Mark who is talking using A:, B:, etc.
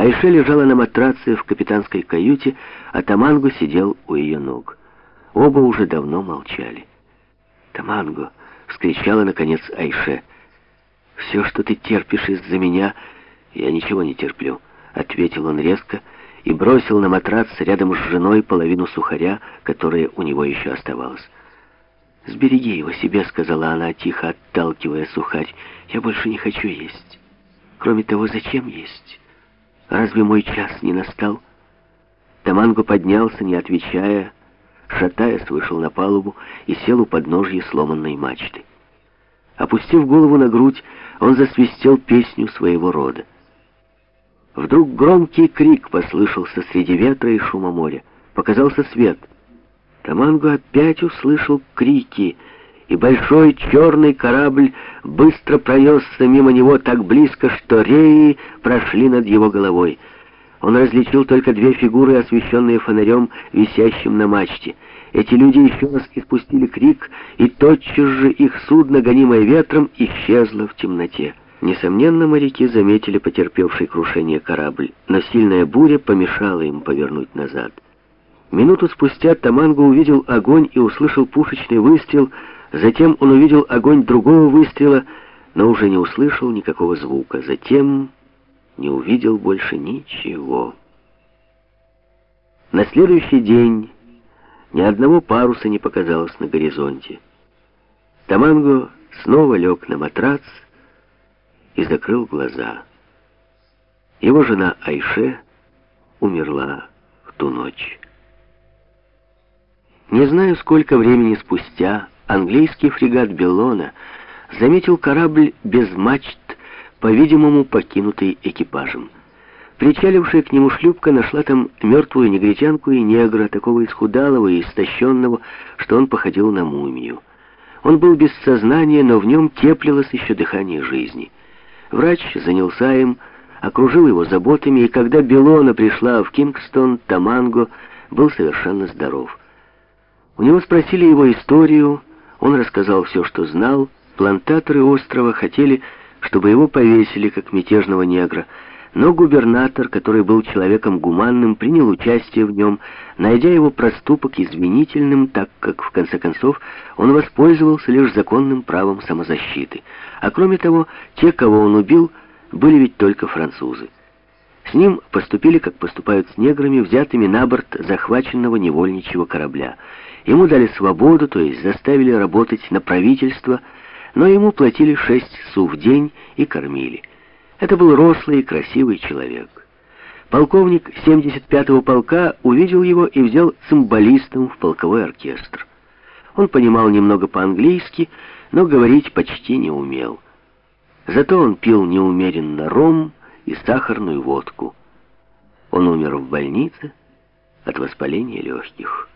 A: Айше лежала на матраце в капитанской каюте, а Таманго сидел у ее ног. Оба уже давно молчали. «Таманго!» — вскричала, наконец, Айше. «Все, что ты терпишь из-за меня, я ничего не терплю», — ответил он резко и бросил на матрац рядом с женой половину сухаря, которая у него еще оставалась. «Сбереги его себе», — сказала она, тихо отталкивая сухарь. «Я больше не хочу есть. Кроме того, зачем есть? Разве мой час не настал?» Таманго поднялся, не отвечая, шатаясь, вышел на палубу и сел у подножья сломанной мачты. Опустив голову на грудь, он засвистел песню своего рода. Вдруг громкий крик послышался среди ветра и шума моря. Показался свет. Таманго опять услышал крики, и большой черный корабль быстро пронесся мимо него так близко, что реи прошли над его головой. Он различил только две фигуры, освещенные фонарем, висящим на мачте. Эти люди еще раз испустили крик, и тотчас же их судно, гонимое ветром, исчезло в темноте. Несомненно, моряки заметили потерпевший крушение корабль, но сильная буря помешала им повернуть назад. Минуту спустя Таманго увидел огонь и услышал пушечный выстрел, затем он увидел огонь другого выстрела, но уже не услышал никакого звука. Затем не увидел больше ничего. На следующий день ни одного паруса не показалось на горизонте. Таманго снова лег на матрац и закрыл глаза. Его жена Айше умерла в ту ночь. Не знаю, сколько времени спустя английский фрегат Беллона заметил корабль без мачт, по-видимому, покинутый экипажем. Причалившая к нему шлюпка нашла там мертвую негритянку и негра, такого исхудалого и истощенного, что он походил на мумию. Он был без сознания, но в нем теплилось еще дыхание жизни. Врач занялся им, окружил его заботами, и когда Белона пришла в Кингстон, Таманго был совершенно здоров. У него спросили его историю, он рассказал все, что знал. Плантаторы острова хотели, чтобы его повесили, как мятежного негра, но губернатор, который был человеком гуманным, принял участие в нем, найдя его проступок извинительным, так как, в конце концов, он воспользовался лишь законным правом самозащиты. А кроме того, те, кого он убил, были ведь только французы. С ним поступили, как поступают с неграми, взятыми на борт захваченного невольничьего корабля. Ему дали свободу, то есть заставили работать на правительство, но ему платили шесть су в день и кормили. Это был рослый и красивый человек. Полковник 75-го полка увидел его и взял цимбалистом в полковой оркестр. Он понимал немного по-английски, но говорить почти не умел. Зато он пил неумеренно ром и сахарную водку. Он умер в больнице от воспаления легких.